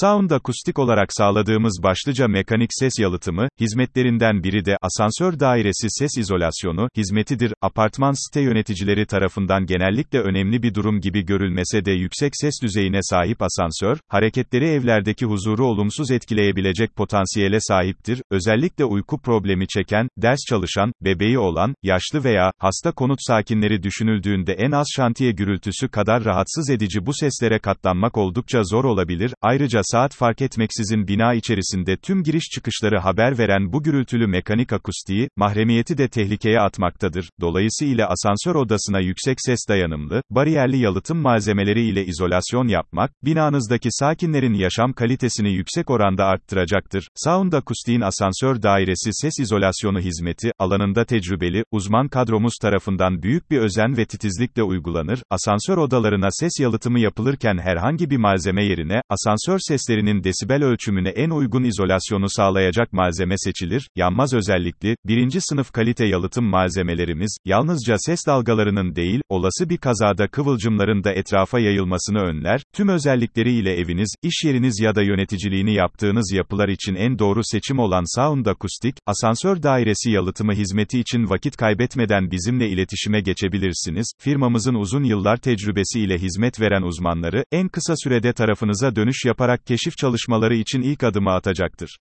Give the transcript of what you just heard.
Sound akustik olarak sağladığımız başlıca mekanik ses yalıtımı, hizmetlerinden biri de asansör dairesi ses izolasyonu hizmetidir. Apartman site yöneticileri tarafından genellikle önemli bir durum gibi görülmese de yüksek ses düzeyine sahip asansör, hareketleri evlerdeki huzuru olumsuz etkileyebilecek potansiyele sahiptir. Özellikle uyku problemi çeken, ders çalışan, bebeği olan, yaşlı veya hasta konut sakinleri düşünüldüğünde en az şantiye gürültüsü kadar rahatsız edici bu seslere katlanmak oldukça zor olabilir. Ayrıca saat fark etmeksizin bina içerisinde tüm giriş çıkışları haber veren bu gürültülü mekanik akustiği, mahremiyeti de tehlikeye atmaktadır. Dolayısıyla asansör odasına yüksek ses dayanımlı, bariyerli yalıtım malzemeleri ile izolasyon yapmak, binanızdaki sakinlerin yaşam kalitesini yüksek oranda arttıracaktır. Sound akustiğin asansör dairesi ses izolasyonu hizmeti, alanında tecrübeli, uzman kadromuz tarafından büyük bir özen ve titizlikle uygulanır. Asansör odalarına ses yalıtımı yapılırken herhangi bir malzeme yerine, asansör seslerinin desibel ölçümüne en uygun izolasyonu sağlayacak malzeme seçilir, yanmaz özellikli, birinci sınıf kalite yalıtım malzemelerimiz, yalnızca ses dalgalarının değil, olası bir kazada kıvılcımların da etrafa yayılmasını önler, tüm özellikleriyle eviniz, iş yeriniz ya da yöneticiliğini yaptığınız yapılar için en doğru seçim olan Sound Akustik, asansör dairesi yalıtımı hizmeti için vakit kaybetmeden bizimle iletişime geçebilirsiniz, firmamızın uzun yıllar tecrübesi ile hizmet veren uzmanları, en kısa sürede tarafınıza dönüş yaparak keşif çalışmaları için ilk adımı atacaktır.